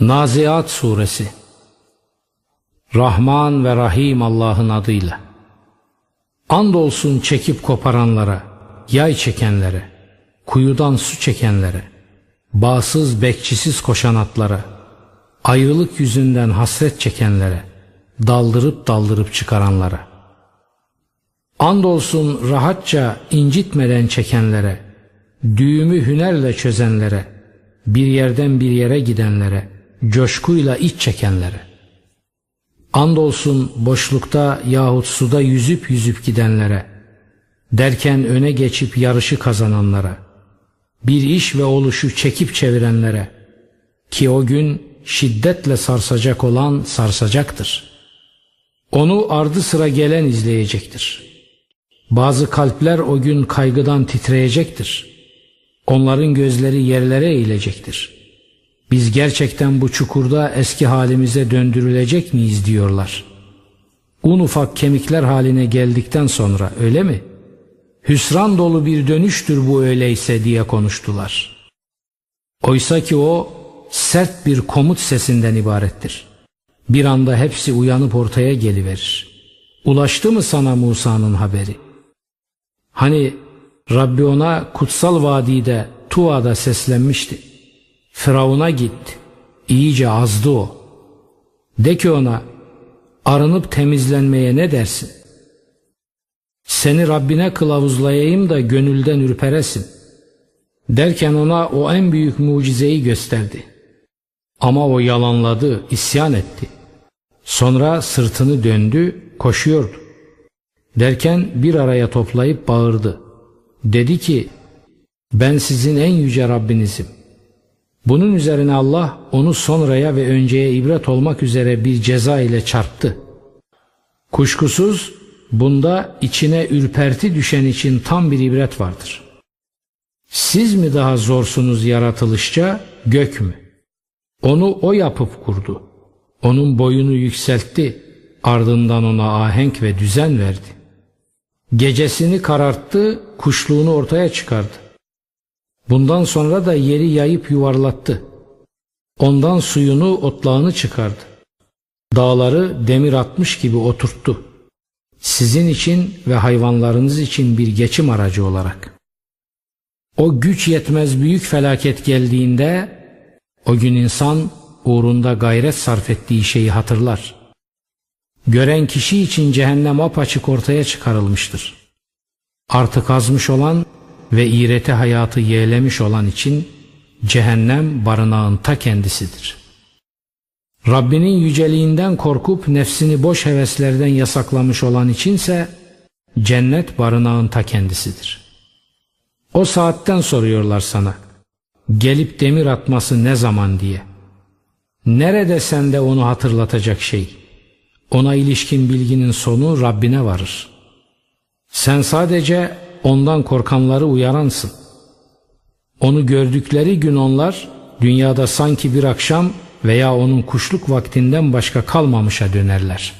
Naziat Suresi Rahman ve Rahim Allah'ın adıyla Andolsun çekip koparanlara, yay çekenlere, kuyudan su çekenlere, bağsız bekçisiz koşan atlara, ayrılık yüzünden hasret çekenlere, daldırıp daldırıp çıkaranlara. Andolsun rahatça incitmeden çekenlere, düğümü hünerle çözenlere, bir yerden bir yere gidenlere, coşkuyla iç çekenlere. Andolsun boşlukta yahut suda yüzüp yüzüp gidenlere, derken öne geçip yarışı kazananlara, bir iş ve oluşu çekip çevirenlere, ki o gün şiddetle sarsacak olan sarsacaktır. Onu ardı sıra gelen izleyecektir. Bazı kalpler o gün kaygıdan titreyecektir. Onların gözleri yerlere eğilecektir.'' Biz gerçekten bu çukurda eski halimize döndürülecek miyiz diyorlar. Un ufak kemikler haline geldikten sonra öyle mi? Hüsran dolu bir dönüştür bu öyleyse diye konuştular. Oysa ki o sert bir komut sesinden ibarettir. Bir anda hepsi uyanıp ortaya geliverir. Ulaştı mı sana Musa'nın haberi? Hani Rabbi ona kutsal vadide Tuva'da seslenmişti. Firavun'a git. İyice azdı o. De ki ona arınıp temizlenmeye ne dersin? Seni Rabbine kılavuzlayayım da gönülden ürperesin. Derken ona o en büyük mucizeyi gösterdi. Ama o yalanladı, isyan etti. Sonra sırtını döndü, koşuyordu. Derken bir araya toplayıp bağırdı. Dedi ki, ben sizin en yüce Rabbinizim. Bunun üzerine Allah onu sonraya ve önceye ibret olmak üzere bir ceza ile çarptı. Kuşkusuz bunda içine ürperti düşen için tam bir ibret vardır. Siz mi daha zorsunuz yaratılışça, gök mü? Onu o yapıp kurdu. Onun boyunu yükseltti, ardından ona ahenk ve düzen verdi. Gecesini kararttı, kuşluğunu ortaya çıkardı. Bundan sonra da yeri yayıp yuvarlattı. Ondan suyunu otlağını çıkardı. Dağları demir atmış gibi oturttu. Sizin için ve hayvanlarınız için bir geçim aracı olarak. O güç yetmez büyük felaket geldiğinde o gün insan uğrunda gayret sarf ettiği şeyi hatırlar. Gören kişi için cehennem apaçık ortaya çıkarılmıştır. Artık azmış olan ve iğreti hayatı yeğlemiş olan için cehennem barınağın ta kendisidir. Rabbinin yüceliğinden korkup nefsini boş heveslerden yasaklamış olan içinse cennet barınağın ta kendisidir. O saatten soruyorlar sana gelip demir atması ne zaman diye. Nerede sende onu hatırlatacak şey? Ona ilişkin bilginin sonu Rabbine varır. Sen sadece ondan korkanları uyaransın. Onu gördükleri gün onlar dünyada sanki bir akşam veya onun kuşluk vaktinden başka kalmamışa dönerler.